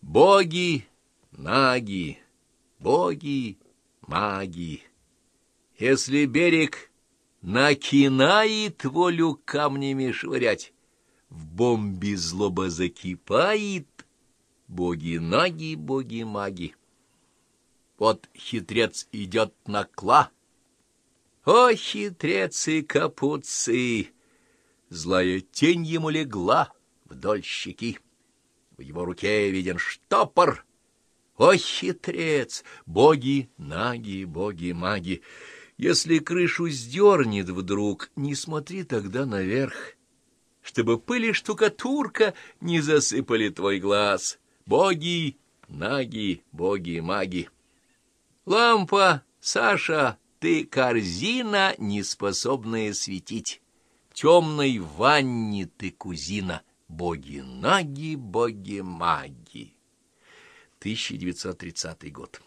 Боги, наги, боги, маги. Если берег накинает волю камнями швырять, в бомбе злоба закипает, боги-наги, боги-маги. Вот хитрец идет на кла. О, хитрец и капуцы! Злая тень ему легла вдоль щеки. В его руке виден штопор. О, хитрец! Боги, наги, боги-маги! Если крышу сдернет вдруг, не смотри тогда наверх, чтобы пыль и штукатурка не засыпали твой глаз. Боги, наги, боги-маги! Лампа, Саша, ты корзина, неспособная светить. Темной ванне ты кузина, боги-наги, боги-маги. 1930 год.